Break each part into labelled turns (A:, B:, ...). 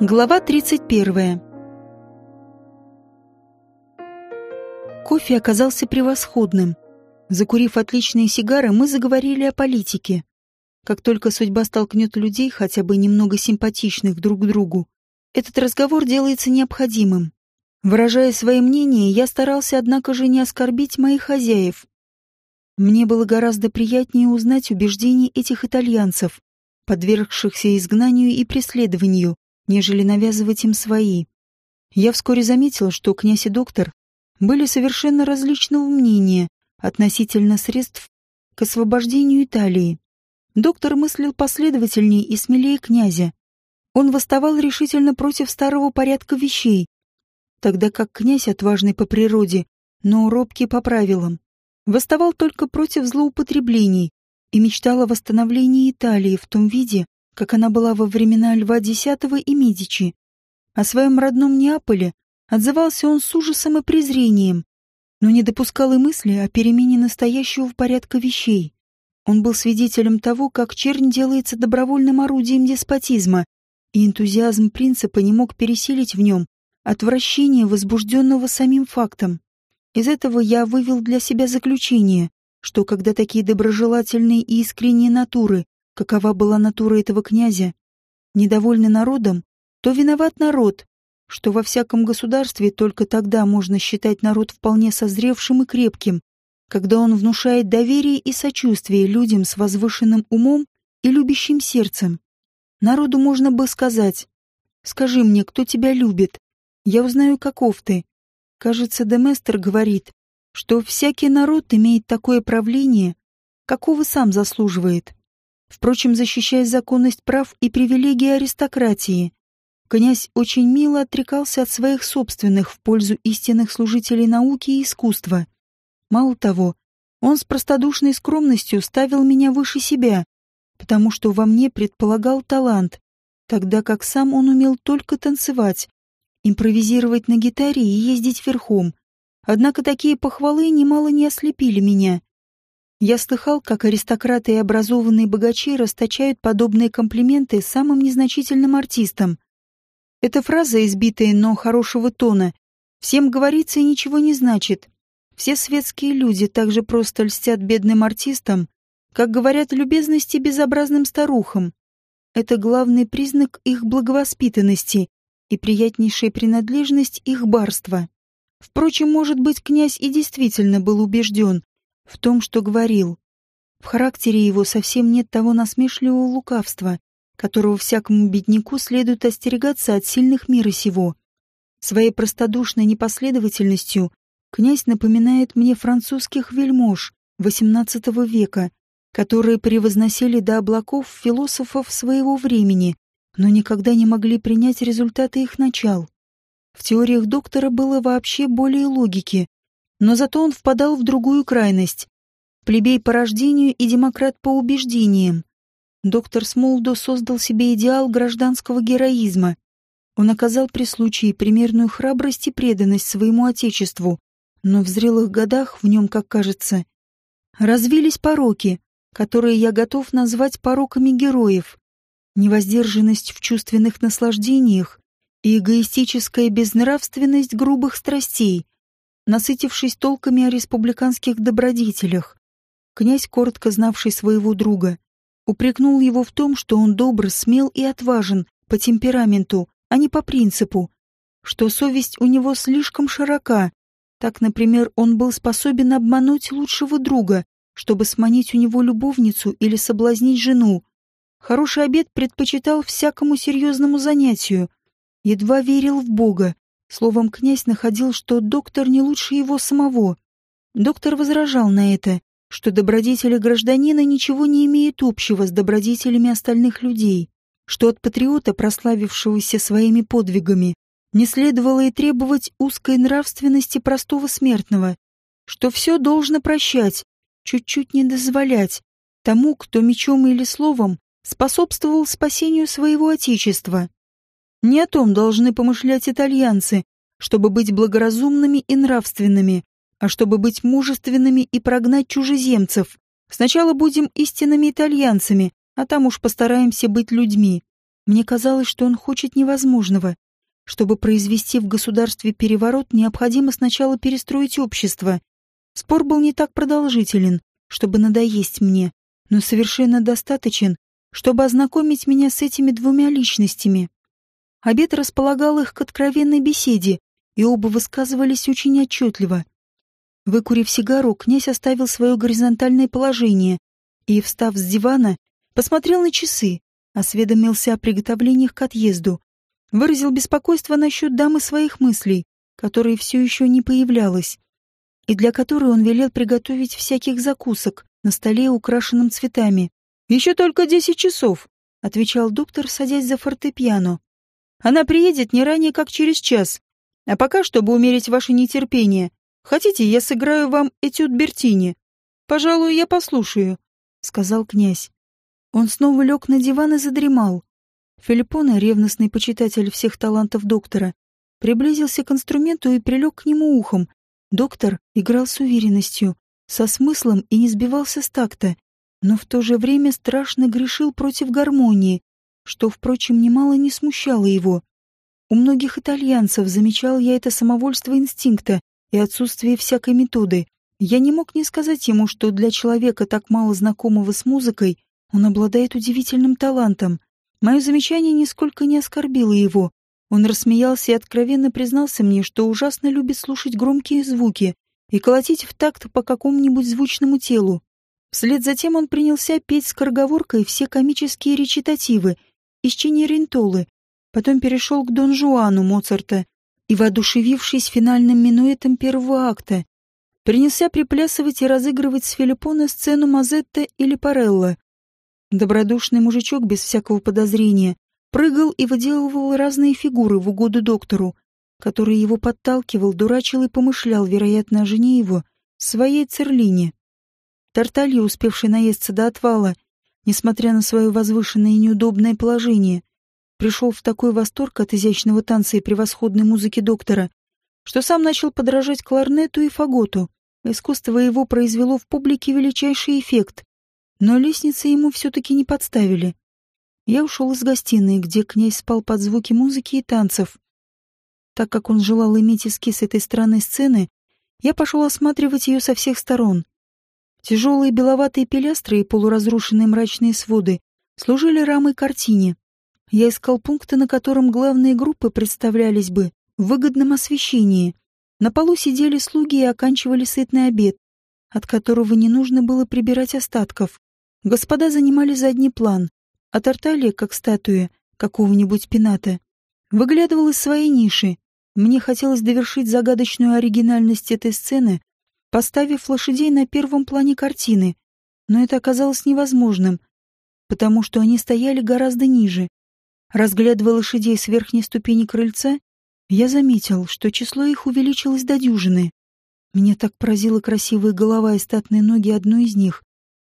A: Глава 31. Кофе оказался превосходным. Закурив отличные сигары, мы заговорили о политике. Как только судьба столкнет людей, хотя бы немного симпатичных друг другу, этот разговор делается необходимым. Выражая свои мнения, я старался, однако же, не оскорбить моих хозяев. Мне было гораздо приятнее узнать убеждения этих итальянцев, подвергшихся изгнанию и преследованию, нежели навязывать им свои. Я вскоре заметил, что князь и доктор были совершенно различного мнения относительно средств к освобождению Италии. Доктор мыслил последовательнее и смелее князя. Он восставал решительно против старого порядка вещей, тогда как князь, отважный по природе, но робкий по правилам, восставал только против злоупотреблений и мечтал о восстановлении Италии в том виде, как она была во времена Льва X и Медичи. О своем родном Неаполе отзывался он с ужасом и презрением, но не допускал и мысли о перемене настоящего порядка вещей. Он был свидетелем того, как чернь делается добровольным орудием деспотизма, и энтузиазм принципа не мог пересилить в нем отвращение, возбужденного самим фактом. Из этого я вывел для себя заключение, что когда такие доброжелательные и искренние натуры какова была натура этого князя, недовольный народом, то виноват народ, что во всяком государстве только тогда можно считать народ вполне созревшим и крепким, когда он внушает доверие и сочувствие людям с возвышенным умом и любящим сердцем. Народу можно бы сказать, «Скажи мне, кто тебя любит? Я узнаю, каков ты». Кажется, Деместер говорит, что всякий народ имеет такое правление, какого сам заслуживает. Впрочем, защищая законность прав и привилегий аристократии, князь очень мило отрекался от своих собственных в пользу истинных служителей науки и искусства. Мало того, он с простодушной скромностью ставил меня выше себя, потому что во мне предполагал талант, тогда как сам он умел только танцевать, импровизировать на гитаре и ездить верхом. Однако такие похвалы немало не ослепили меня. Я слыхал, как аристократы и образованные богачи расточают подобные комплименты самым незначительным артистам. Эта фраза, избитая, но хорошего тона, всем говорится и ничего не значит. Все светские люди также просто льстят бедным артистам, как говорят любезности безобразным старухам. Это главный признак их благовоспитанности и приятнейшая принадлежность их барства. Впрочем, может быть, князь и действительно был убежден, в том, что говорил. В характере его совсем нет того насмешливого лукавства, которого всякому бедняку следует остерегаться от сильных мира сего. Своей простодушной непоследовательностью князь напоминает мне французских вельмож XVIII века, которые превозносили до облаков философов своего времени, но никогда не могли принять результаты их начал. В теориях доктора было вообще более логики, но зато он впадал в другую крайность. Плебей по рождению и демократ по убеждениям. Доктор Смолдо создал себе идеал гражданского героизма. Он оказал при случае примерную храбрость и преданность своему отечеству, но в зрелых годах в нем, как кажется, развились пороки, которые я готов назвать пороками героев. Невоздержанность в чувственных наслаждениях и эгоистическая безнравственность грубых страстей — насытившись толками о республиканских добродетелях. Князь, коротко знавший своего друга, упрекнул его в том, что он добр, смел и отважен по темпераменту, а не по принципу, что совесть у него слишком широка. Так, например, он был способен обмануть лучшего друга, чтобы сманить у него любовницу или соблазнить жену. Хороший обед предпочитал всякому серьезному занятию, едва верил в Бога, Словом, князь находил, что доктор не лучше его самого. Доктор возражал на это, что добродетели гражданина ничего не имеют общего с добродетелями остальных людей, что от патриота, прославившегося своими подвигами, не следовало и требовать узкой нравственности простого смертного, что все должно прощать, чуть-чуть не дозволять тому, кто мечом или словом способствовал спасению своего отечества. Не о том должны помышлять итальянцы, чтобы быть благоразумными и нравственными, а чтобы быть мужественными и прогнать чужеземцев. Сначала будем истинными итальянцами, а там уж постараемся быть людьми. Мне казалось, что он хочет невозможного. Чтобы произвести в государстве переворот, необходимо сначала перестроить общество. Спор был не так продолжителен, чтобы надоесть мне, но совершенно достаточен, чтобы ознакомить меня с этими двумя личностями. Обед располагал их к откровенной беседе, и оба высказывались очень отчетливо. Выкурив сигару, князь оставил свое горизонтальное положение и, встав с дивана, посмотрел на часы, осведомился о приготовлениях к отъезду, выразил беспокойство насчет дамы своих мыслей, которая все еще не появлялась, и для которой он велел приготовить всяких закусок на столе, украшенном цветами. «Еще только десять часов», — отвечал доктор, садясь за фортепиано. «Она приедет не ранее, как через час. А пока, чтобы умерить ваше нетерпение, хотите, я сыграю вам этюд Бертини? Пожалуй, я послушаю», — сказал князь. Он снова лег на диван и задремал. Филиппоне, ревностный почитатель всех талантов доктора, приблизился к инструменту и прилег к нему ухом. Доктор играл с уверенностью, со смыслом и не сбивался с такта, но в то же время страшно грешил против гармонии, что, впрочем, немало не смущало его. У многих итальянцев замечал я это самовольство инстинкта и отсутствие всякой методы. Я не мог не сказать ему, что для человека, так мало знакомого с музыкой, он обладает удивительным талантом. Мое замечание нисколько не оскорбило его. Он рассмеялся и откровенно признался мне, что ужасно любит слушать громкие звуки и колотить в такт по какому-нибудь звучному телу. Вслед за тем он принялся петь скороговоркой все комические речитативы из Ченеринтолы, потом перешел к Дон Жуану Моцарта и, воодушевившись финальным минуэтом первого акта, принялся приплясывать и разыгрывать с Филиппона сцену Мазетта или Парелла. Добродушный мужичок без всякого подозрения прыгал и выделывал разные фигуры в угоду доктору, который его подталкивал, дурачил и помышлял, вероятно, о жене его, своей церлине. Тарталья, успевший наесться до отвала, несмотря на свое возвышенное и неудобное положение, пришел в такой восторг от изящного танца и превосходной музыки доктора, что сам начал подражать кларнету и фаготу. Искусство его произвело в публике величайший эффект, но лестницы ему все-таки не подставили. Я ушел из гостиной, где князь спал под звуки музыки и танцев. Так как он желал иметь эскиз этой странной сцены, я пошел осматривать ее со всех сторон. Тяжелые беловатые пилястры и полуразрушенные мрачные своды служили рамой картине. Я искал пункты, на котором главные группы представлялись бы в выгодном освещении. На полу сидели слуги и оканчивали сытный обед, от которого не нужно было прибирать остатков. Господа занимали задний план, а Тарталья, как статуя какого-нибудь пената, выглядывал из своей ниши. Мне хотелось довершить загадочную оригинальность этой сцены, поставив лошадей на первом плане картины, но это оказалось невозможным, потому что они стояли гораздо ниже. Разглядывая лошадей с верхней ступени крыльца, я заметил, что число их увеличилось до дюжины. Меня так поразила красивая голова и статные ноги одной из них,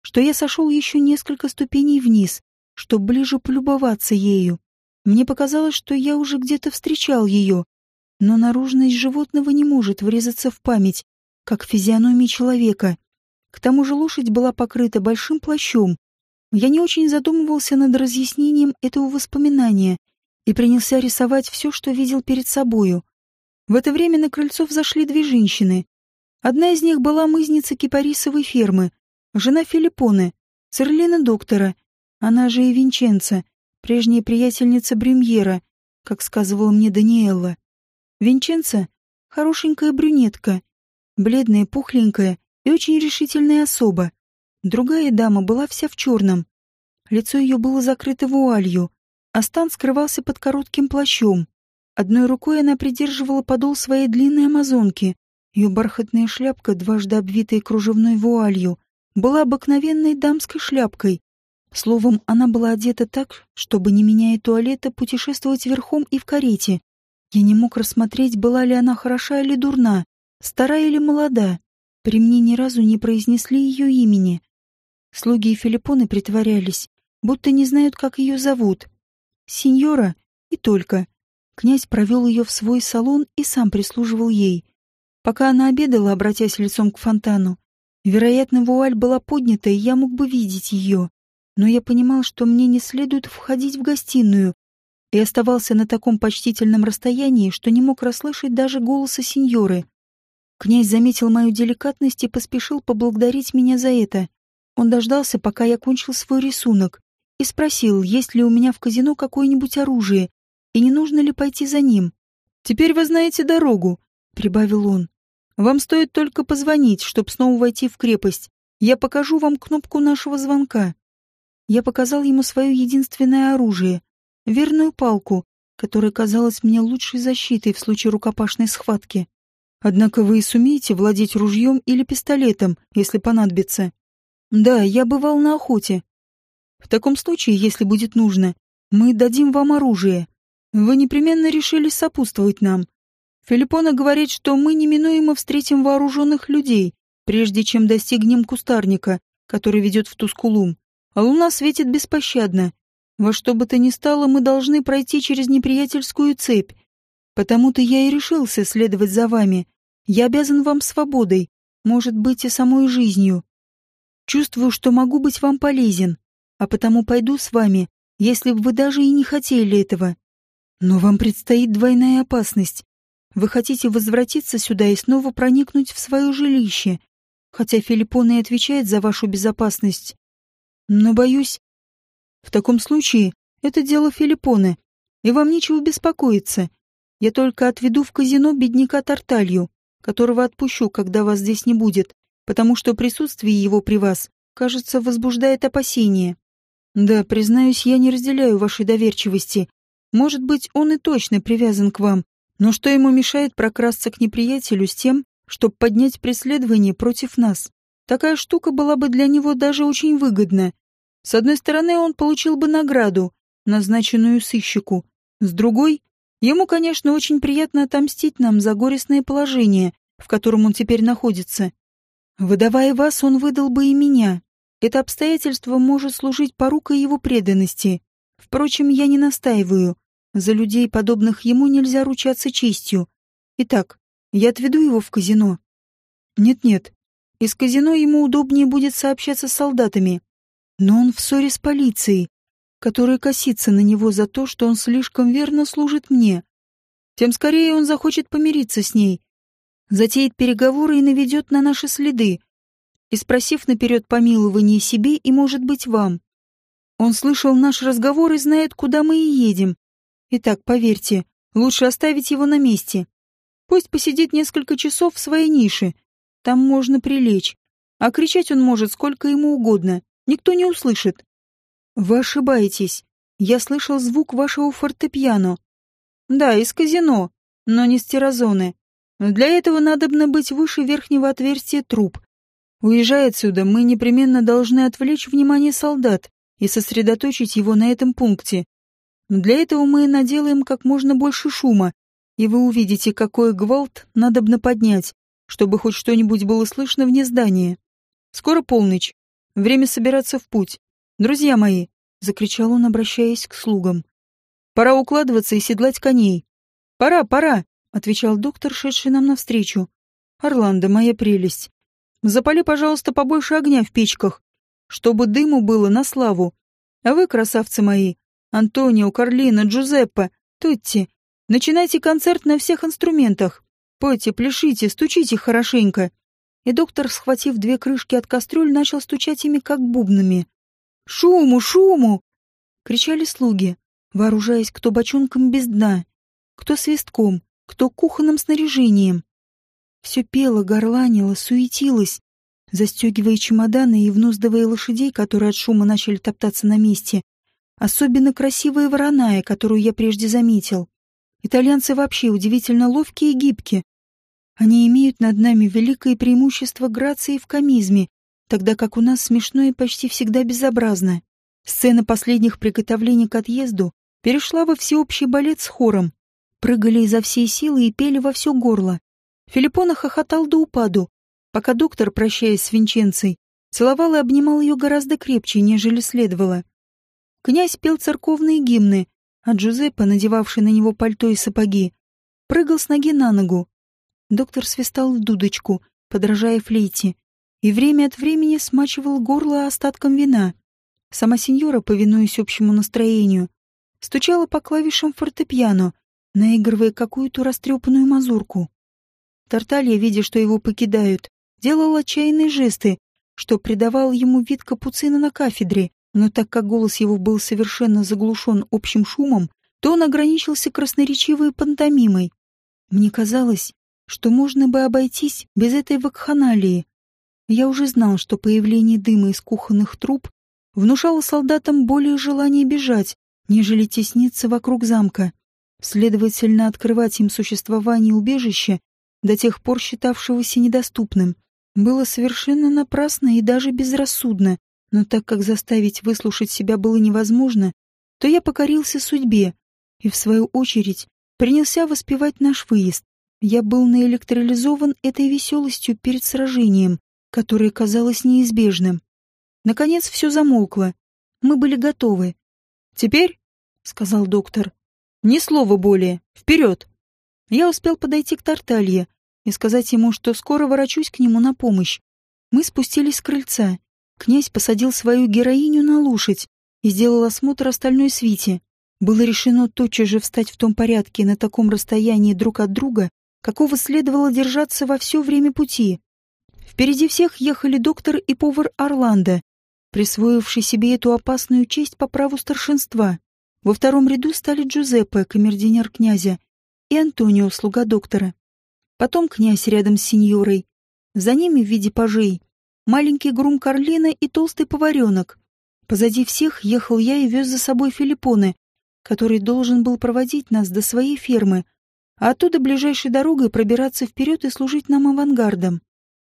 A: что я сошел еще несколько ступеней вниз, чтобы ближе полюбоваться ею. Мне показалось, что я уже где-то встречал ее, но наружность животного не может врезаться в память, как физиономия человека. К тому же лошадь была покрыта большим плащом. Я не очень задумывался над разъяснением этого воспоминания и принялся рисовать все, что видел перед собою. В это время на крыльцо взошли две женщины. Одна из них была мызница кипарисовой фермы, жена Филиппоны, Церлина доктора, она же и Винченца, прежняя приятельница Брюмьера, как сказывала мне Даниэлла. Винченца — хорошенькая брюнетка, бледная, пухленькая и очень решительная особа. Другая дама была вся в черном. Лицо ее было закрыто вуалью, а стан скрывался под коротким плащом. Одной рукой она придерживала подол своей длинной амазонки. Ее бархатная шляпка, дважды обвитая кружевной вуалью, была обыкновенной дамской шляпкой. Словом, она была одета так, чтобы, не меняя туалета, путешествовать верхом и в карете. Я не мог рассмотреть, была ли она хороша или дурна, стара или молода. При мне ни разу не произнесли ее имени. Слуги и Филиппоны притворялись, будто не знают, как ее зовут. Сеньора и только. Князь провел ее в свой салон и сам прислуживал ей. Пока она обедала, обратясь лицом к фонтану, вероятно, вуаль была поднята, и я мог бы видеть ее. но я понимал, что мне не следует входить в гостиную, и оставался на таком почтительном расстоянии, что не мог расслышать даже голоса сеньоры. Князь заметил мою деликатность и поспешил поблагодарить меня за это. Он дождался, пока я кончил свой рисунок, и спросил, есть ли у меня в казино какое-нибудь оружие, и не нужно ли пойти за ним. «Теперь вы знаете дорогу», — прибавил он. «Вам стоит только позвонить, чтобы снова войти в крепость. Я покажу вам кнопку нашего звонка». Я показал ему свое единственное оружие — верную палку, которая казалась мне лучшей защитой в случае рукопашной схватки. Однако вы и сумеете владеть ружьем или пистолетом, если понадобится. Да, я бывал на охоте. В таком случае, если будет нужно, мы дадим вам оружие. Вы непременно решили сопутствовать нам. Филиппона говорит, что мы неминуемо встретим вооруженных людей, прежде чем достигнем кустарника, который ведет в Тускулум. А луна светит беспощадно. Во что бы то ни стало, мы должны пройти через неприятельскую цепь. Потому-то я и решился следовать за вами. Я обязан вам свободой, может быть, и самой жизнью. Чувствую, что могу быть вам полезен, а потому пойду с вами, если бы вы даже и не хотели этого. Но вам предстоит двойная опасность. Вы хотите возвратиться сюда и снова проникнуть в свое жилище, хотя Филиппон и отвечает за вашу безопасность. Но, боюсь, в таком случае это дело Филиппоны, и вам нечего беспокоиться. Я только отведу в казино бедняка Тарталью, которого отпущу, когда вас здесь не будет, потому что присутствие его при вас, кажется, возбуждает опасения. Да, признаюсь, я не разделяю вашей доверчивости. Может быть, он и точно привязан к вам, но что ему мешает прокрасться к неприятелю с тем, чтобы поднять преследование против нас? Такая штука была бы для него даже очень выгодна. С одной стороны, он получил бы награду, назначенную сыщику. С другой, ему, конечно, очень приятно отомстить нам за горестное положение, в котором он теперь находится. Выдавая вас, он выдал бы и меня. Это обстоятельство может служить порукой его преданности. Впрочем, я не настаиваю. За людей, подобных ему, нельзя ручаться честью. Итак, я отведу его в казино. Нет-нет, из казино ему удобнее будет сообщаться с солдатами. Но он в ссоре с полицией, которая косится на него за то, что он слишком верно служит мне. Тем скорее он захочет помириться с ней, затеет переговоры и наведет на наши следы, и спросив наперед помилование себе и, может быть, вам. Он слышал наш разговор и знает, куда мы и едем. Итак, поверьте, лучше оставить его на месте. Пусть посидит несколько часов в своей нише. Там можно прилечь. А кричать он может сколько ему угодно. Никто не услышит. Вы ошибаетесь. Я слышал звук вашего фортепиано. Да, из казино, но не с терразоны. Для этого надобно быть выше верхнего отверстия труб. Уезжая отсюда, мы непременно должны отвлечь внимание солдат и сосредоточить его на этом пункте. Для этого мы наделаем как можно больше шума, и вы увидите, какой гвалт надобно поднять, чтобы хоть что-нибудь было слышно вне здания. Скоро полночь. Время собираться в путь. Друзья мои, — закричал он, обращаясь к слугам. Пора укладываться и седлать коней. Пора, пора, — отвечал доктор, шедший нам навстречу. Орландо, моя прелесть. Запали, пожалуйста, побольше огня в печках, чтобы дыму было на славу. А вы, красавцы мои, Антонио, Карлина, Джузеппе, Тотти, начинайте концерт на всех инструментах. Пойте, пляшите, стучите хорошенько и доктор, схватив две крышки от кастрюль, начал стучать ими как бубнами. «Шуму, шуму!» — кричали слуги, вооружаясь кто бочонком без дна, кто свистком, кто кухонным снаряжением. Все пело, горланило, суетилось, застегивая чемоданы и внуздывая лошадей, которые от шума начали топтаться на месте. Особенно красивая вороная, которую я прежде заметил. Итальянцы вообще удивительно ловкие и гибкие, они имеют над нами великое преимущество грации в комизме, тогда как у нас смешно и почти всегда безобразно. Сцена последних приготовлений к отъезду перешла во всеобщий балет с хором. Прыгали изо всей силы и пели во все горло. Филиппона хохотал до упаду, пока доктор, прощаясь с Винченцей, целовал и обнимал ее гораздо крепче, нежели следовало. Князь пел церковные гимны, а Джузеппе, надевавший на него пальто и сапоги, прыгал с ноги на ногу, Доктор свистал дудочку, подражая флейте, и время от времени смачивал горло остатком вина. Сама сеньора, повинуясь общему настроению, стучала по клавишам фортепиано, наигрывая какую-то растрепанную мазурку. Тарталья, видя, что его покидают, делал отчаянные жесты, что придавал ему вид капуцина на кафедре, но так как голос его был совершенно заглушен общим шумом, то он ограничился красноречивой пантомимой. Мне казалось, что можно бы обойтись без этой вакханалии. Я уже знал, что появление дыма из кухонных труб внушало солдатам более желание бежать, нежели тесниться вокруг замка. Следовательно, открывать им существование убежища, до тех пор считавшегося недоступным, было совершенно напрасно и даже безрассудно, но так как заставить выслушать себя было невозможно, то я покорился судьбе и, в свою очередь, принялся воспевать наш выезд. Я был наэлектролизован этой веселостью перед сражением, которое казалось неизбежным. Наконец все замолкло. Мы были готовы. «Теперь», — сказал доктор, — «ни слова более. Вперед!» Я успел подойти к Тарталье и сказать ему, что скоро ворочусь к нему на помощь. Мы спустились с крыльца. Князь посадил свою героиню на лошадь и сделал осмотр остальной свите. Было решено тотчас же встать в том порядке на таком расстоянии друг от друга, какого следовало держаться во все время пути. Впереди всех ехали доктор и повар Орландо, присвоивший себе эту опасную честь по праву старшинства. Во втором ряду стали Джузеппе, камердинер князя, и Антонио, слуга доктора. Потом князь рядом с сеньорой. За ними в виде пажей маленький грум Карлина и толстый поваренок. Позади всех ехал я и вез за собой Филиппоне, который должен был проводить нас до своей фермы, а оттуда ближайшей дорогой пробираться вперед и служить нам авангардом.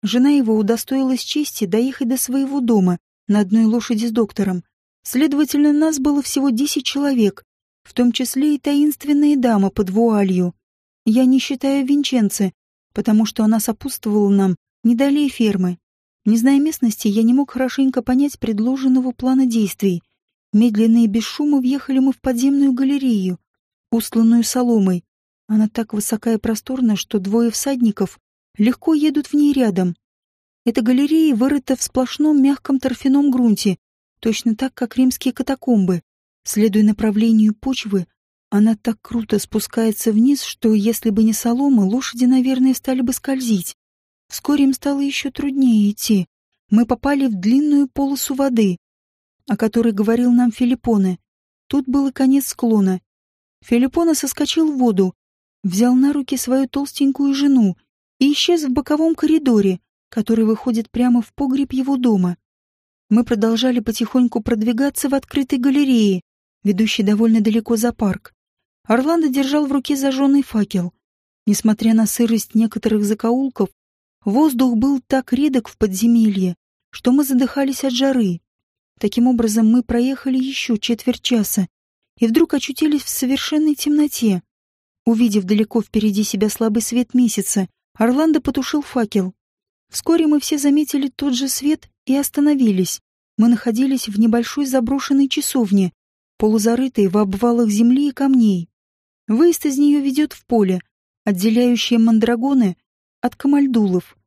A: Жена его удостоилась чести доехать до своего дома, на одной лошади с доктором. Следовательно, нас было всего десять человек, в том числе и таинственная дама под вуалью. Я не считаю Винченце, потому что она сопутствовала нам не далее фермы. Не зная местности, я не мог хорошенько понять предложенного плана действий. Медленно и без шума въехали мы в подземную галерею, устланную соломой. Она так высока и просторна, что двое всадников легко едут в ней рядом. Эта галерея вырыта в сплошном мягком торфяном грунте, точно так, как римские катакомбы. Следуя направлению почвы, она так круто спускается вниз, что если бы не солома, лошади, наверное, стали бы скользить. Вскоре им стало еще труднее идти. Мы попали в длинную полосу воды, о которой говорил нам Филиппоне. Тут был и конец склона. Филиппоне соскочил в воду, взял на руки свою толстенькую жену и исчез в боковом коридоре, который выходит прямо в погреб его дома. Мы продолжали потихоньку продвигаться в открытой галерее, ведущей довольно далеко за парк. Орландо держал в руке зажженный факел. Несмотря на сырость некоторых закоулков, воздух был так редок в подземелье, что мы задыхались от жары. Таким образом, мы проехали еще четверть часа и вдруг очутились в совершенной темноте. Увидев далеко впереди себя слабый свет месяца, Орландо потушил факел. Вскоре мы все заметили тот же свет и остановились. Мы находились в небольшой заброшенной часовне, полузарытой в обвалах земли и камней. Выезд из нее ведет в поле, отделяющее мандрагоны от камальдулов.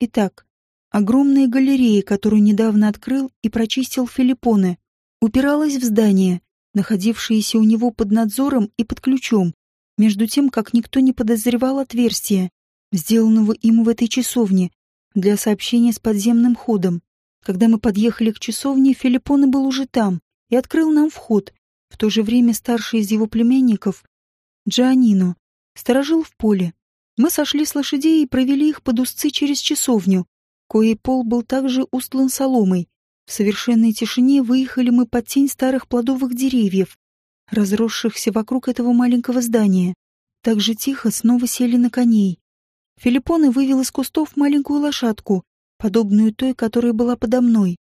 A: Итак, огромная галерея, которую недавно открыл и прочистил Филиппоне, упиралась в здание, находившееся у него под надзором и под ключом, между тем, как никто не подозревал отверстия, сделанного им в этой часовне, для сообщения с подземным ходом. Когда мы подъехали к часовне, Филиппоне был уже там и открыл нам вход. В то же время старший из его племянников, Джоанино, сторожил в поле. Мы сошли с лошадей и провели их под узцы через часовню, коей пол был также устлан соломой. В совершенной тишине выехали мы под тень старых плодовых деревьев, разросшихся вокруг этого маленького здания. Так же тихо снова сели на коней. Филиппоне вывел из кустов маленькую лошадку, подобную той, которая была подо мной,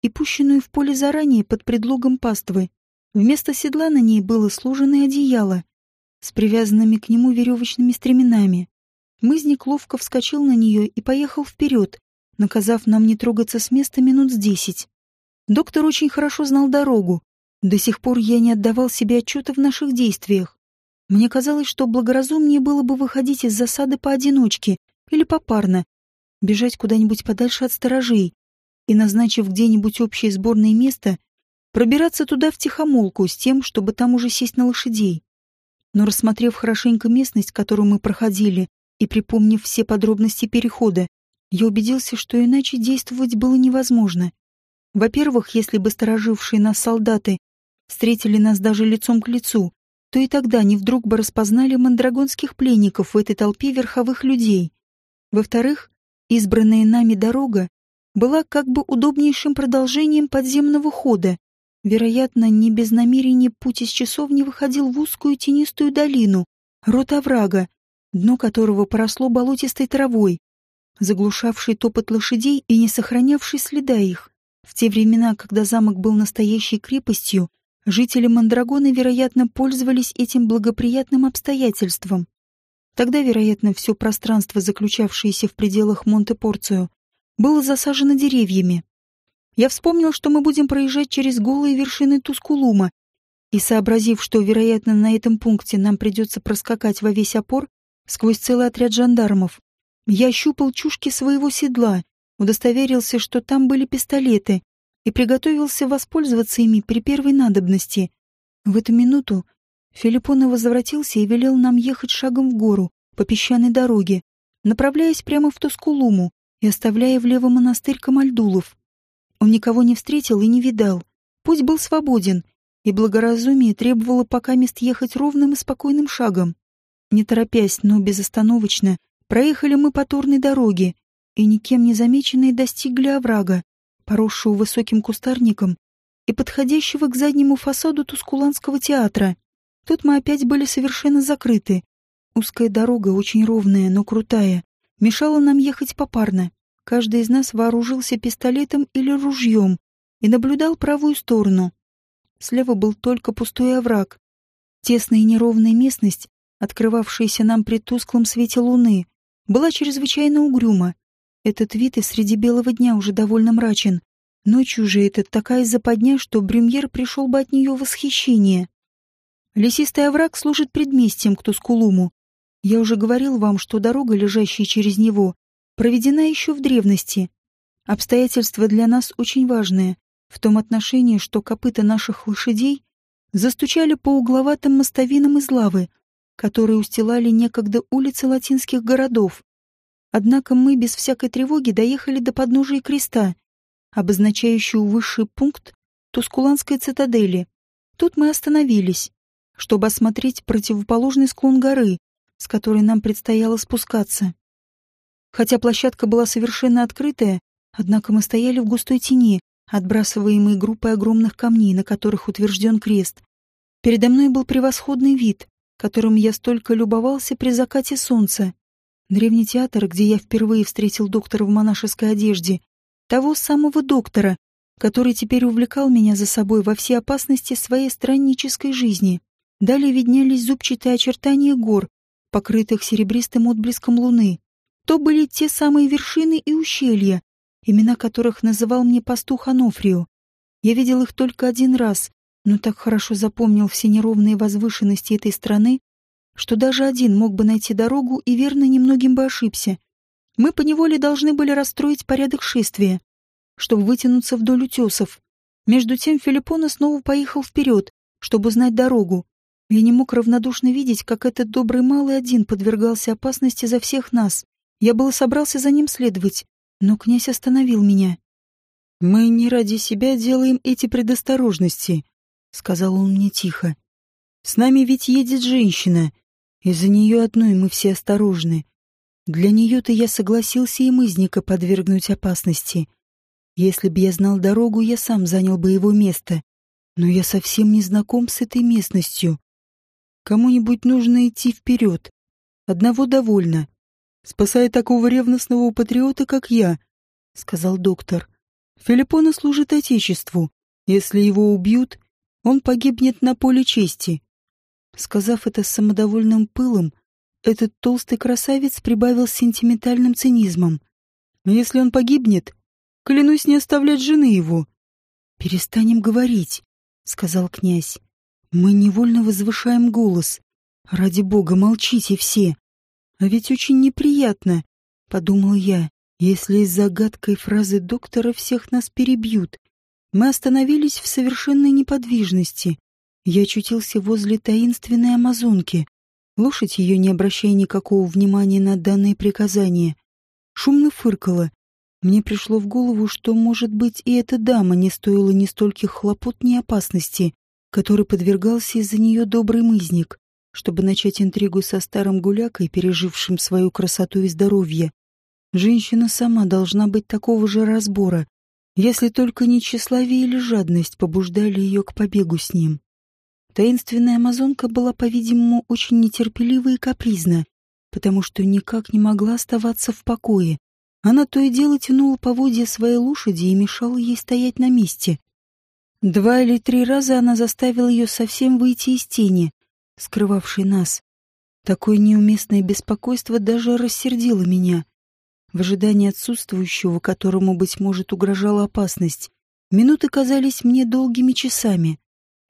A: и пущенную в поле заранее под предлогом паствы. Вместо седла на ней было сложенное одеяло с привязанными к нему веревочными стременами. Мызник ловко вскочил на нее и поехал вперед, наказав нам не трогаться с места минут с десять. Доктор очень хорошо знал дорогу. До сих пор я не отдавал себе отчета в наших действиях. Мне казалось, что благоразумнее было бы выходить из засады поодиночке или попарно, бежать куда-нибудь подальше от сторожей и, назначив где-нибудь общее сборное место, пробираться туда в тихомолку с тем, чтобы там уже сесть на лошадей. Но рассмотрев хорошенько местность, которую мы проходили, и припомнив все подробности перехода, я убедился, что иначе действовать было невозможно. Во-первых, если бы сторожившие нас солдаты встретили нас даже лицом к лицу, то и тогда они вдруг бы распознали мандрагонских пленников в этой толпе верховых людей. Во-вторых, избранная нами дорога была как бы удобнейшим продолжением подземного хода. Вероятно, не без намерения путь из часовни выходил в узкую тенистую долину, рот оврага, дно которого поросло болотистой травой, заглушавшей топот лошадей и не сохранявшей следа их. В те времена, когда замок был настоящей крепостью, жители Мандрагона, вероятно, пользовались этим благоприятным обстоятельством. Тогда, вероятно, все пространство, заключавшееся в пределах Монте-Порцио, было засажено деревьями. Я вспомнил, что мы будем проезжать через голые вершины Тускулума, и, сообразив, что, вероятно, на этом пункте нам придется проскакать во весь опор сквозь целый отряд жандармов, я щупал чушки своего седла, удостоверился, что там были пистолеты, и приготовился воспользоваться ими при первой надобности. В эту минуту Филиппона возвратился и велел нам ехать шагом в гору по песчаной дороге, направляясь прямо в Тускулуму, и оставляя влево монастырь Камальдулов. Он никого не встретил и не видал. Путь был свободен, и благоразумие требовало пока мест ехать ровным и спокойным шагом. Не торопясь, но безостановочно, проехали мы по турной дороге и никем не замеченные достигли оврага, поросшего высоким кустарником и подходящего к заднему фасаду Тускуланского театра. Тут мы опять были совершенно закрыты. Узкая дорога, очень ровная, но крутая, мешало нам ехать попарно. Каждый из нас вооружился пистолетом или ружьем и наблюдал правую сторону. Слева был только пустой овраг. Тесная и неровная местность, открывавшаяся нам при тусклом свете луны, была чрезвычайно угрюма. Этот вид и среди белого дня уже довольно мрачен. Ночью же это такая западня, что Брюмьер пришел бы от нее восхищение. Лесистый овраг служит предместьем к Тускулуму, я уже говорил вам, что дорога, лежащая через него, проведена еще в древности. Обстоятельства для нас очень важные, в том отношении, что копыта наших лошадей застучали по угловатым мостовинам из лавы, которые устилали некогда улицы латинских городов. Однако мы без всякой тревоги доехали до подножия креста, обозначающего высший пункт Тускуланской цитадели. Тут мы остановились, чтобы осмотреть противоположный склон горы, с которой нам предстояло спускаться. Хотя площадка была совершенно открытая, однако мы стояли в густой тени, отбрасываемой группой огромных камней, на которых утвержден крест. Передо мной был превосходный вид, которым я столько любовался при закате солнца. Древний театр, где я впервые встретил доктора в монашеской одежде, того самого доктора, который теперь увлекал меня за собой во все опасности своей страннической жизни. Далее виднелись зубчатые очертания гор, покрытых серебристым отблеском луны. То были те самые вершины и ущелья, имена которых называл мне пастух Анофрио. Я видел их только один раз, но так хорошо запомнил все неровные возвышенности этой страны, что даже один мог бы найти дорогу и верно немногим бы ошибся. Мы поневоле должны были расстроить порядок шествия, чтобы вытянуться вдоль утесов. Между тем Филиппона снова поехал вперед, чтобы узнать дорогу. Я не мог равнодушно видеть, как этот добрый малый один подвергался опасности за всех нас. Я было собрался за ним следовать, но князь остановил меня. «Мы не ради себя делаем эти предосторожности», — сказал он мне тихо. «С нами ведь едет женщина. Из-за нее одной мы все осторожны. Для нее-то я согласился и мызника подвергнуть опасности. Если б я знал дорогу, я сам занял бы его место. Но я совсем не знаком с этой местностью. Кому-нибудь нужно идти вперед. Одного довольно. Спасая такого ревностного патриота, как я, — сказал доктор. Филиппона служит Отечеству. Если его убьют, он погибнет на поле чести. Сказав это с самодовольным пылом, этот толстый красавец прибавил сентиментальным цинизмом. Если он погибнет, клянусь не оставлять жены его. «Перестанем говорить», — сказал князь. Мы невольно возвышаем голос. Ради бога, молчите все. А ведь очень неприятно, подумал я, если из загадкой фразы доктора всех нас перебьют. Мы остановились в совершенной неподвижности. Я очутился возле таинственной амазонки. Лошадь ее, не обращая никакого внимания на данные приказания, шумно фыркала. Мне пришло в голову, что, может быть, и эта дама не стоила ни стольких хлопот, ни опасности, который подвергался из-за нее добрый мызник, чтобы начать интригу со старым гулякой, пережившим свою красоту и здоровье. Женщина сама должна быть такого же разбора, если только не тщеславие или жадность побуждали ее к побегу с ним. Таинственная амазонка была, по-видимому, очень нетерпелива и капризна, потому что никак не могла оставаться в покое. Она то и дело тянула поводья своей лошади и мешала ей стоять на месте. Два или три раза она заставила ее совсем выйти из тени, скрывавшей нас. Такое неуместное беспокойство даже рассердило меня в ожидании отсутствующего, которому, быть может, угрожала опасность. Минуты казались мне долгими часами.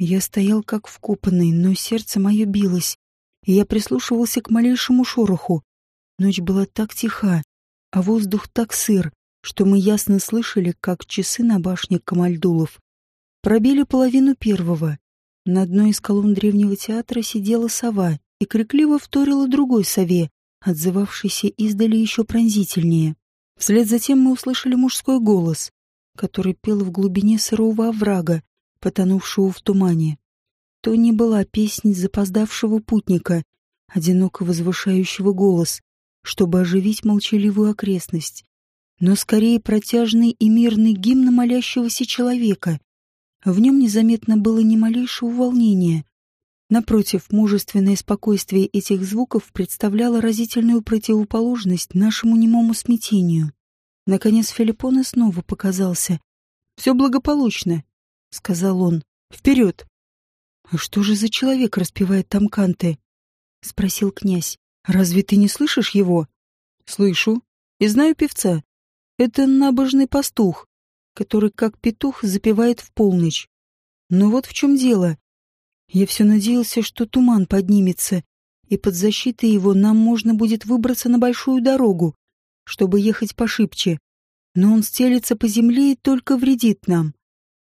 A: Я стоял как вкопанный, но сердце мое билось, и я прислушивался к малейшему шороху. Ночь была так тиха, а воздух так сыр, что мы ясно слышали, как часы на башне Камальдулов пробили половину первого. На одной из колонн древнего театра сидела сова и крикливо вторила другой сове, отзывавшийся издали еще пронзительнее. Вслед за тем мы услышали мужской голос, который пел в глубине сырого оврага, потонувшего в тумане. То не была песнь запоздавшего путника, одиноко возвышающего голос, чтобы оживить молчаливую окрестность, но скорее протяжный и мирный гимн молящегося человека. В нем незаметно было ни малейшего волнения, Напротив, мужественное спокойствие этих звуков представляло разительную противоположность нашему немому смятению. Наконец Филиппона снова показался. «Все благополучно», — сказал он. «Вперед!» «А что же за человек распевает там канты?» — спросил князь. «Разве ты не слышишь его?» «Слышу. И знаю певца. Это набожный пастух, который, как петух, запевает в полночь. Но вот в чем дело. Я все надеялся, что туман поднимется, и под защитой его нам можно будет выбраться на большую дорогу, чтобы ехать пошибче. Но он стелется по земле и только вредит нам.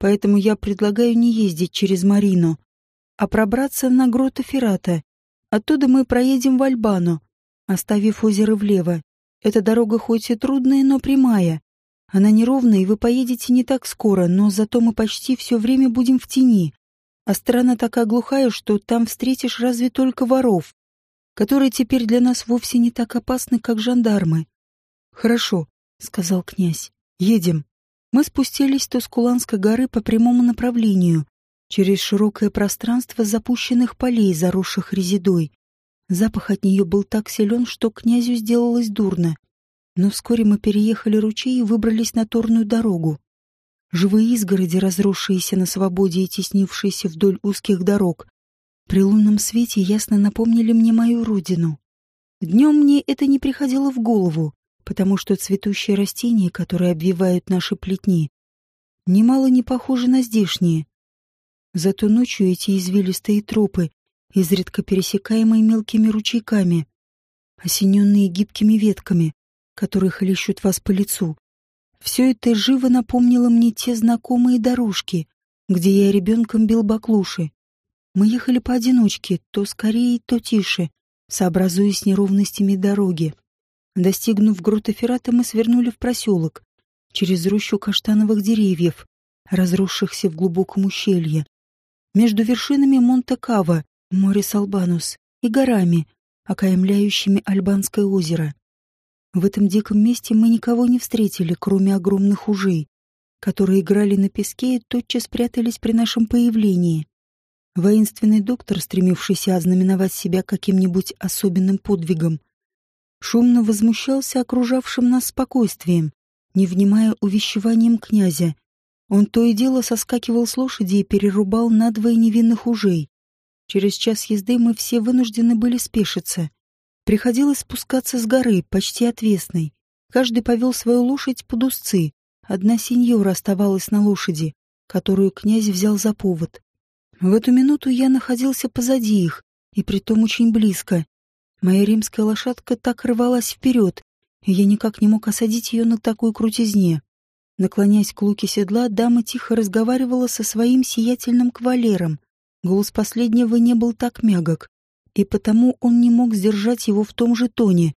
A: Поэтому я предлагаю не ездить через Марину, а пробраться на грота Феррата. Оттуда мы проедем в Альбану, оставив озеро влево. Эта дорога хоть и трудная, но прямая. Она неровная, и вы поедете не так скоро, но зато мы почти все время будем в тени а страна такая глухая, что там встретишь разве только воров, которые теперь для нас вовсе не так опасны, как жандармы. Хорошо, сказал князь. Едем. Мы спустились с Тускуланской горы по прямому направлению, через широкое пространство запущенных полей, заросших резидой. Запах от нее был так силен, что князю сделалось дурно. Но вскоре мы переехали ручей и выбрались на торную дорогу. Живые изгороди, разросшиеся на свободе и теснившиеся вдоль узких дорог, при лунном свете ясно напомнили мне мою родину. Днем мне это не приходило в голову, потому что цветущие растения, которые обвивают наши плетни, немало не похожи на здешние. Зато ночью эти извилистые тропы, изредка пересекаемые мелкими ручейками, осененные гибкими ветками, которые хлещут вас по лицу, все это живо напомнило мне те знакомые дорожки, где я ребенком бил баклуши. Мы ехали поодиночке, то скорее, то тише, сообразуясь с неровностями дороги. Достигнув грота Феррата, мы свернули в проселок, через рощу каштановых деревьев, разросшихся в глубоком ущелье. Между вершинами Монте-Кава, море Салбанус и горами, окаймляющими Альбанское озеро. В этом диком месте мы никого не встретили, кроме огромных ужей, которые играли на песке и тотчас спрятались при нашем появлении. Воинственный доктор, стремившийся ознаменовать себя каким-нибудь особенным подвигом, шумно возмущался окружавшим нас спокойствием, не внимая увещеваниям князя. Он то и дело соскакивал с лошади и перерубал надвое невинных ужей. Через час езды мы все вынуждены были спешиться — Приходилось спускаться с горы, почти отвесной. Каждый повел свою лошадь под узцы. Одна сеньора оставалась на лошади, которую князь взял за повод. В эту минуту я находился позади их, и притом очень близко. Моя римская лошадка так рвалась вперед, и я никак не мог осадить ее на такой крутизне. Наклоняясь к луке седла, дама тихо разговаривала со своим сиятельным кавалером. Голос последнего не был так мягок, и потому он не мог сдержать его в том же тоне.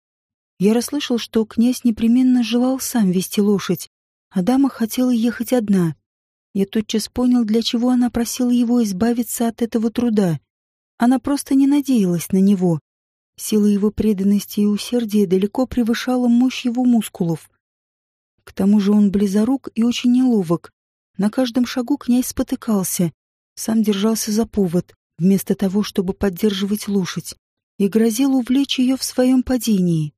A: Я расслышал, что князь непременно желал сам вести лошадь, а дама хотела ехать одна. Я тотчас понял, для чего она просила его избавиться от этого труда. Она просто не надеялась на него. Сила его преданности и усердия далеко превышала мощь его мускулов. К тому же он близорук и очень неловок. На каждом шагу князь спотыкался, сам держался за повод, вместо того, чтобы поддерживать лошадь, и грозил увлечь ее в своем падении.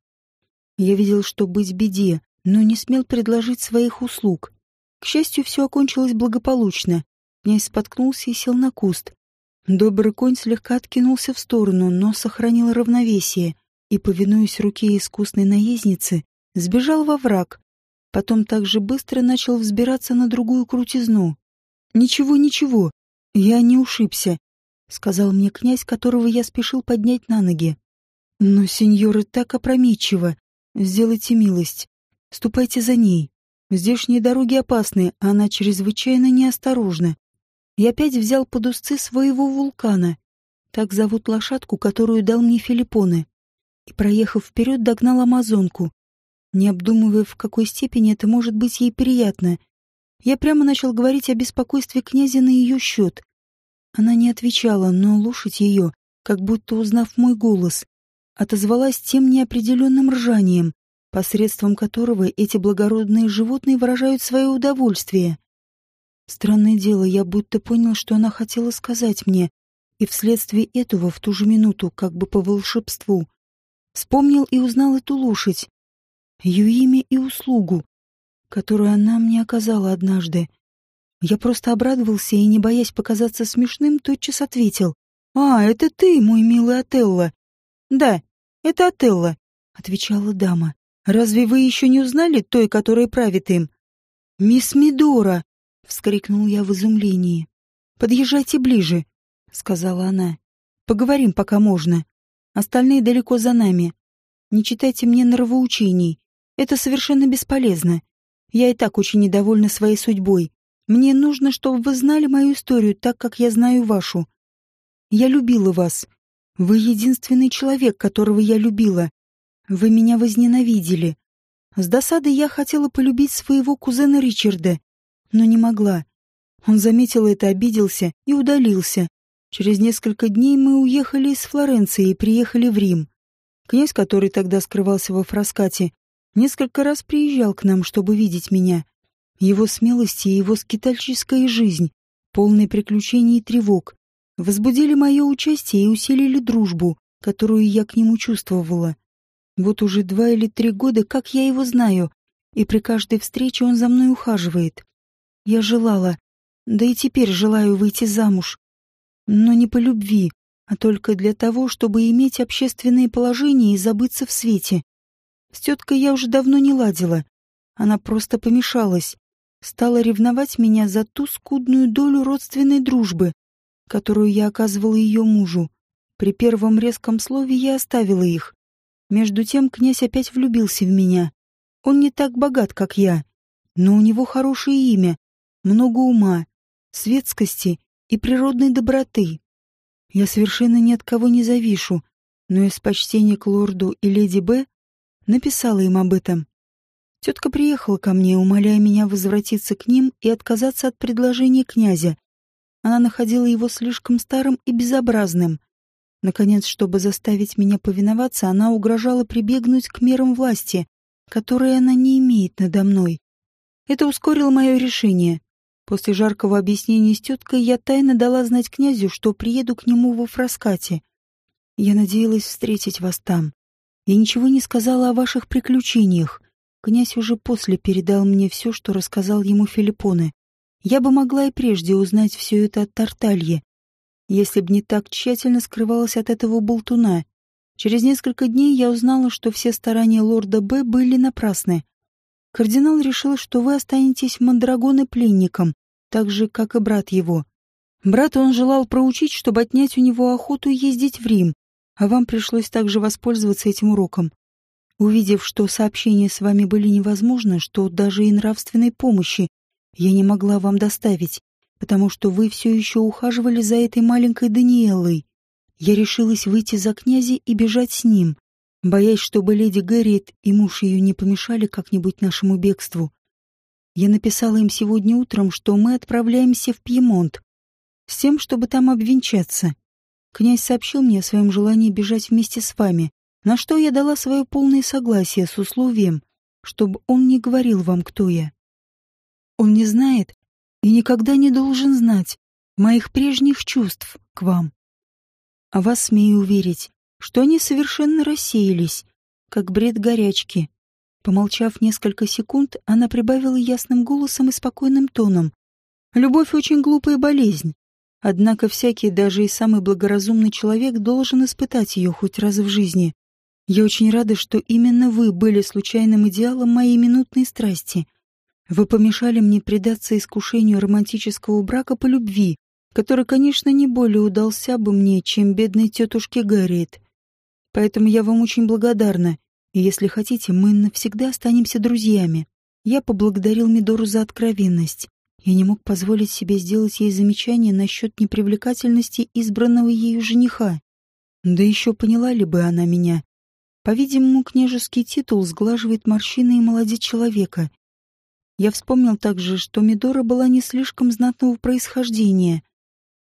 A: Я видел, что быть беде, но не смел предложить своих услуг. К счастью, все окончилось благополучно. Князь споткнулся и сел на куст. Добрый конь слегка откинулся в сторону, но сохранил равновесие и, повинуясь руке искусной наездницы, сбежал во враг. Потом так же быстро начал взбираться на другую крутизну. «Ничего, ничего, я не ушибся», — сказал мне князь, которого я спешил поднять на ноги. «Но, сеньоры, так опрометчиво. Сделайте милость. Ступайте за ней. Здешние дороги опасны, а она чрезвычайно неосторожна. Я опять взял под узцы своего вулкана. Так зовут лошадку, которую дал мне Филиппоне. И, проехав вперед, догнал амазонку. Не обдумывая, в какой степени это может быть ей приятно, я прямо начал говорить о беспокойстве князя на ее счет. Она не отвечала, но лошадь ее, как будто узнав мой голос, отозвалась тем неопределенным ржанием, посредством которого эти благородные животные выражают свое удовольствие. Странное дело, я будто понял, что она хотела сказать мне, и вследствие этого в ту же минуту, как бы по волшебству, вспомнил и узнал эту лошадь, ее имя и услугу, которую она мне оказала однажды. Я просто обрадовался и, не боясь показаться смешным, тотчас ответил. «А, это ты, мой милый Отелло!» «Да, это Отелло», — отвечала дама. Разве вы еще не узнали той, которая правит им? Мисс Мидора! Вскрикнул я в изумлении. Подъезжайте ближе, сказала она. Поговорим, пока можно. Остальные далеко за нами. Не читайте мне нравоучений. Это совершенно бесполезно. Я и так очень недовольна своей судьбой. Мне нужно, чтобы вы знали мою историю так, как я знаю вашу. Я любила вас. Вы единственный человек, которого я любила. Вы меня возненавидели. С досадой я хотела полюбить своего кузена Ричарда, но не могла. Он заметил это, обиделся и удалился. Через несколько дней мы уехали из Флоренции и приехали в Рим. Князь, который тогда скрывался во Фраскате, несколько раз приезжал к нам, чтобы видеть меня. Его смелость и его скитальческая жизнь, полные приключений и тревог, возбудили мое участие и усилили дружбу, которую я к нему чувствовала. Вот уже два или три года, как я его знаю, и при каждой встрече он за мной ухаживает. Я желала, да и теперь желаю выйти замуж. Но не по любви, а только для того, чтобы иметь общественное положение и забыться в свете. С теткой я уже давно не ладила. Она просто помешалась. Стала ревновать меня за ту скудную долю родственной дружбы, которую я оказывала ее мужу. При первом резком слове я оставила их. Между тем князь опять влюбился в меня. Он не так богат, как я, но у него хорошее имя, много ума, светскости и природной доброты. Я совершенно ни от кого не завишу, но из почтения к лорду и леди Б написала им об этом. Тетка приехала ко мне, умоляя меня возвратиться к ним и отказаться от предложения князя. Она находила его слишком старым и безобразным. Наконец, чтобы заставить меня повиноваться, она угрожала прибегнуть к мерам власти, которые она не имеет надо мной. Это ускорило мое решение. После жаркого объяснения с теткой я тайно дала знать князю, что приеду к нему во Фраскате. Я надеялась встретить вас там. Я ничего не сказала о ваших приключениях. Князь уже после передал мне все, что рассказал ему Филиппоне. Я бы могла и прежде узнать все это от Тартальи, если б не так тщательно скрывалась от этого болтуна. Через несколько дней я узнала, что все старания лорда Б были напрасны. Кардинал решил, что вы останетесь Мандрагоне пленником, так же, как и брат его. Брат он желал проучить, чтобы отнять у него охоту ездить в Рим, а вам пришлось также воспользоваться этим уроком. Увидев, что сообщения с вами были невозможны, что даже и нравственной помощи я не могла вам доставить, потому что вы все еще ухаживали за этой маленькой Даниэлой, я решилась выйти за князя и бежать с ним, боясь, чтобы леди Гэрриет и муж ее не помешали как-нибудь нашему бегству. Я написала им сегодня утром, что мы отправляемся в Пьемонт, с тем, чтобы там обвенчаться. Князь сообщил мне о своем желании бежать вместе с вами, на что я дала свое полное согласие с условием, чтобы он не говорил вам, кто я. Он не знает и никогда не должен знать моих прежних чувств к вам. А вас смею уверить, что они совершенно рассеялись, как бред горячки. Помолчав несколько секунд, она прибавила ясным голосом и спокойным тоном. «Любовь очень глупая болезнь. Однако всякий, даже и самый благоразумный человек должен испытать ее хоть раз в жизни. Я очень рада, что именно вы были случайным идеалом моей минутной страсти. Вы помешали мне предаться искушению романтического брака по любви, который, конечно, не более удался бы мне, чем бедной тетушке Гарриет. Поэтому я вам очень благодарна, и если хотите, мы навсегда останемся друзьями. Я поблагодарил Мидору за откровенность. Я не мог позволить себе сделать ей замечание насчет непривлекательности избранного ею жениха. Да еще поняла ли бы она меня. По-видимому, княжеский титул сглаживает морщины и молодит человека. Я вспомнил также, что Мидора была не слишком знатного происхождения,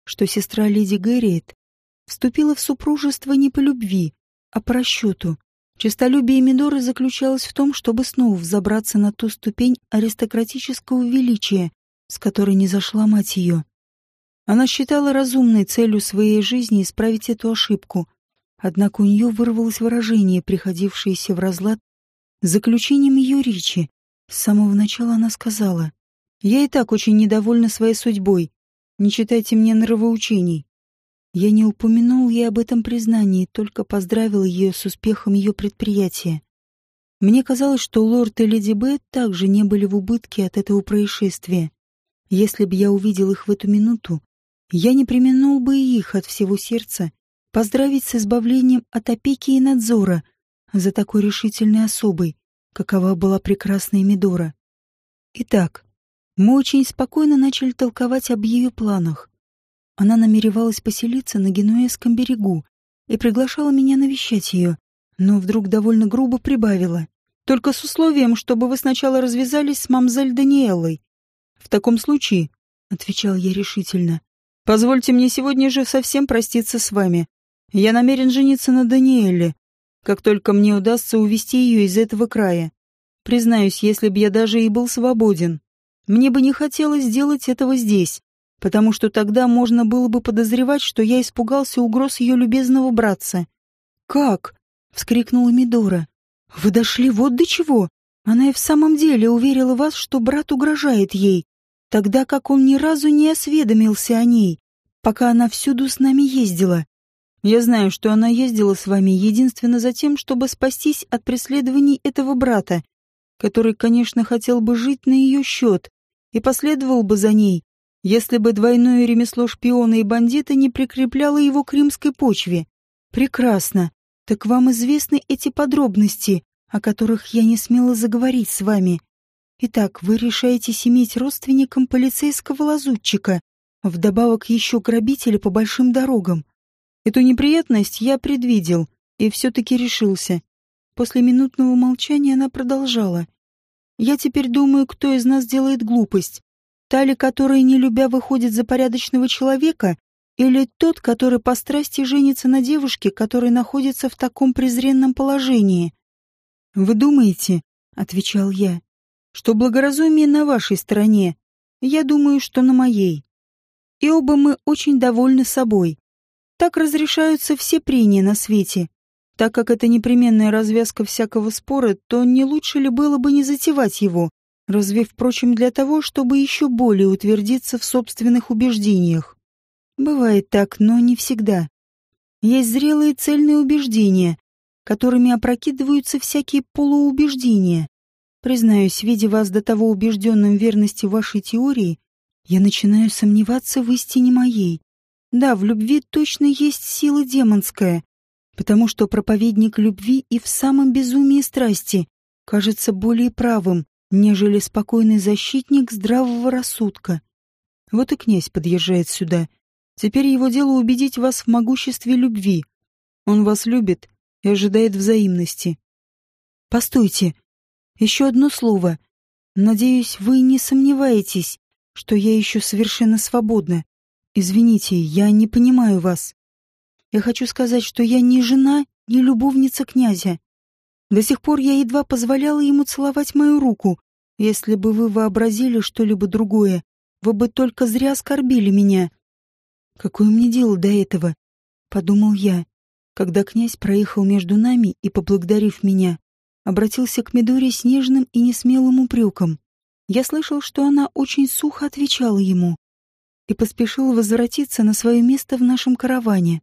A: что сестра леди Гэрриет вступила в супружество не по любви, а по расчету. Честолюбие Мидоры заключалось в том, чтобы снова взобраться на ту ступень аристократического величия, с которой не зашла мать ее. Она считала разумной целью своей жизни исправить эту ошибку, однако у нее вырвалось выражение, приходившееся в разлад с заключением ее речи. С самого начала она сказала, «Я и так очень недовольна своей судьбой, не читайте мне нравоучений. Я не упомянул ей об этом признании, только поздравил ее с успехом ее предприятия. Мне казалось, что лорд и леди Бет также не были в убытке от этого происшествия. Если бы я увидел их в эту минуту, я не применул бы и их от всего сердца поздравить с избавлением от опеки и надзора за такой решительной особой, какова была прекрасная Мидора. Итак, мы очень спокойно начали толковать об ее планах. Она намеревалась поселиться на Генуэзском берегу и приглашала меня навещать ее, но вдруг довольно грубо прибавила. «Только с условием, чтобы вы сначала развязались с мамзель Даниэллой». «В таком случае», — отвечал я решительно, — «позвольте мне сегодня же совсем проститься с вами. Я намерен жениться на Даниэле, как только мне удастся увести ее из этого края. Признаюсь, если б я даже и был свободен, мне бы не хотелось сделать этого здесь, потому что тогда можно было бы подозревать, что я испугался угроз ее любезного братца. «Как?» — вскрикнула Мидора. «Вы дошли вот до чего? Она и в самом деле уверила вас, что брат угрожает ей, тогда как он ни разу не осведомился о ней, пока она всюду с нами ездила. Я знаю, что она ездила с вами единственно за тем, чтобы спастись от преследований этого брата, который, конечно, хотел бы жить на ее счет и последовал бы за ней, если бы двойное ремесло шпиона и бандита не прикрепляло его к римской почве. Прекрасно. Так вам известны эти подробности, о которых я не смела заговорить с вами. Итак, вы решаетесь иметь родственником полицейского лазутчика, вдобавок еще грабителя по большим дорогам. Эту неприятность я предвидел и все-таки решился. После минутного молчания она продолжала. «Я теперь думаю, кто из нас делает глупость. Та ли, не любя, выходит за порядочного человека, или тот, который по страсти женится на девушке, которая находится в таком презренном положении?» «Вы думаете, — отвечал я, — что благоразумие на вашей стороне? Я думаю, что на моей. И оба мы очень довольны собой. Так разрешаются все прения на свете, так как это непременная развязка всякого спора, то не лучше ли было бы не затевать его, разве, впрочем, для того, чтобы еще более утвердиться в собственных убеждениях? Бывает так, но не всегда. Есть зрелые цельные убеждения, которыми опрокидываются всякие полуубеждения. Признаюсь, видя вас до того убежденным в верности вашей теории, я начинаю сомневаться в истине моей. Да, в любви точно есть сила демонская, потому что проповедник любви и в самом безумии страсти кажется более правым, нежели спокойный защитник здравого рассудка. Вот и князь подъезжает сюда. Теперь его дело убедить вас в могуществе любви. Он вас любит и ожидает взаимности. Постойте. Еще одно слово. Надеюсь, вы не сомневаетесь, что я еще совершенно свободна. Извините, я не понимаю вас. Я хочу сказать, что я не жена, не любовница князя. До сих пор я едва позволяла ему целовать мою руку. Если бы вы вообразили что-либо другое, вы бы только зря оскорбили меня. Какое мне дело до этого? Подумал я, когда князь проехал между нами и, поблагодарив меня, обратился к Медоре с нежным и несмелым упреком. Я слышал, что она очень сухо отвечала ему и поспешил возвратиться на свое место в нашем караване.